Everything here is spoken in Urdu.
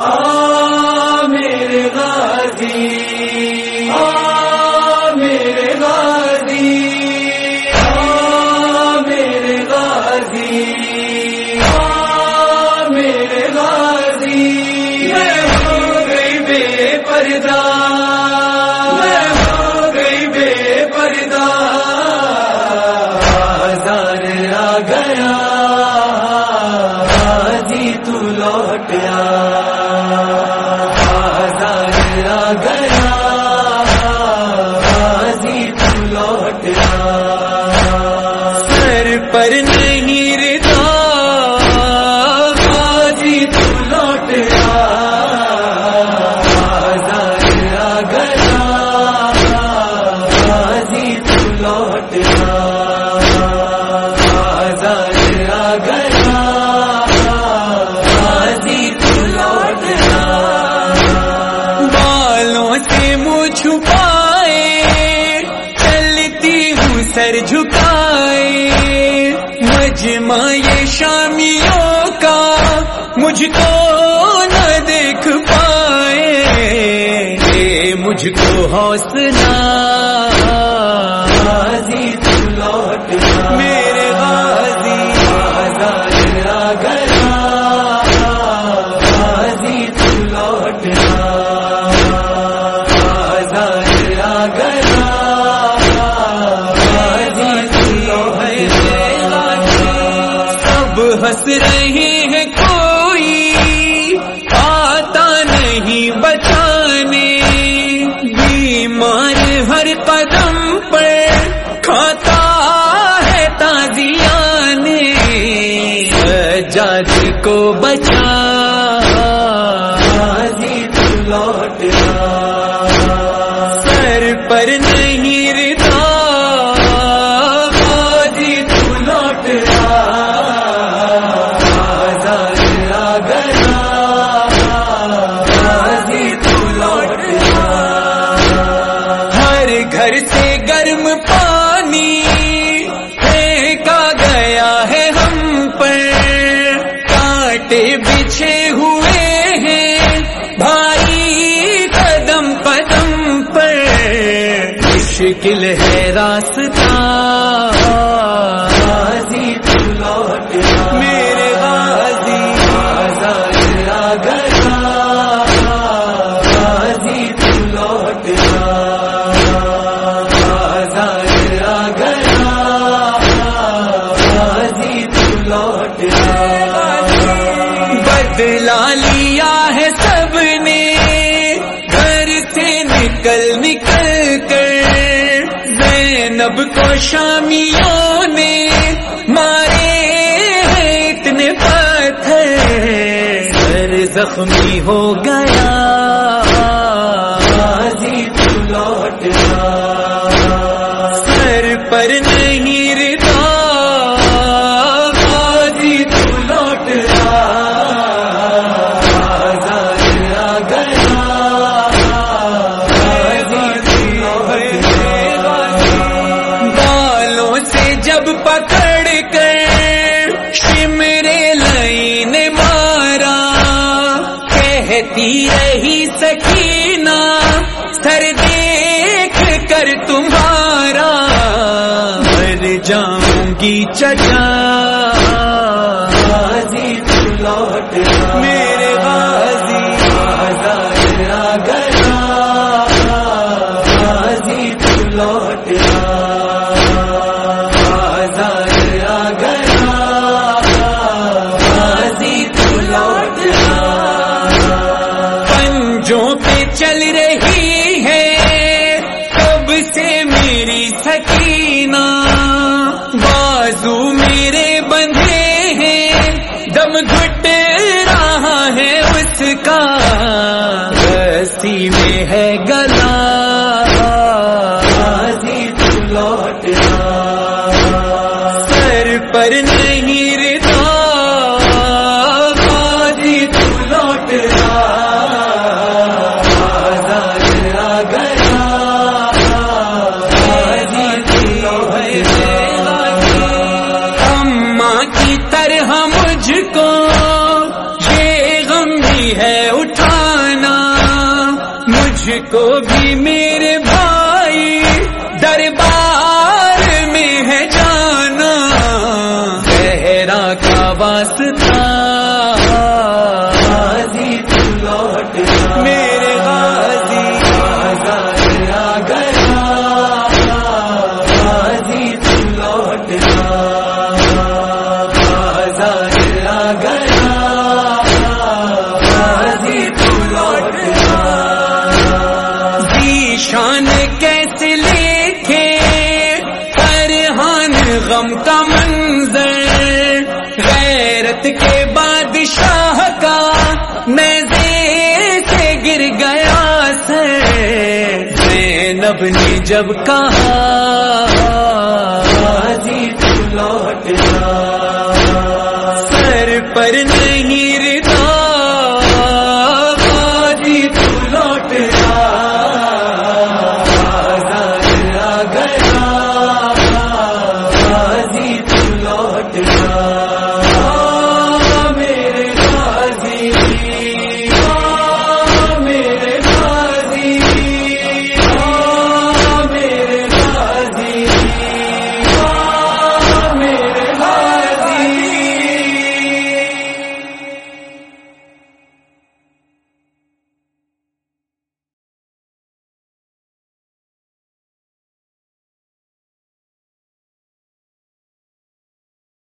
پہلے گئے۔ خیمہ یہ شامیوں کا مجھ کو نہ دیکھ پائے مجھ کو حوصلہ بس رہی ہے کوئی آتا نہیں بچانے۔ بیمار ہر قدم پر کھاتا ہے تازی آنے سجاد کو بچا۔ لوٹ پتے بچھے ہوئے ہیں۔ بھائی قدم قدم پر مشکل ہے راستہ بدلا لیا ہے سب نے۔ گھر سے نکل نکل کر زینب کو شامیوں نے مارے اتنے پتھر۔ سر زخمی ہو گیا۔ کہتی رہی سکینہ سر دیکھ کر تمہارا۔ مر جاؤں گی چچا میری ہے اٹھانا؟ مجھ کو بھی میرے بھائی دربار میں ہے جانا۔ گہرا کا واسطہ۔ میرے غم کا منظر، غیرت کے بادشاہ کا نیزے سے گر گیا سر۔ زینب نے جب کہا لوٹ جا۔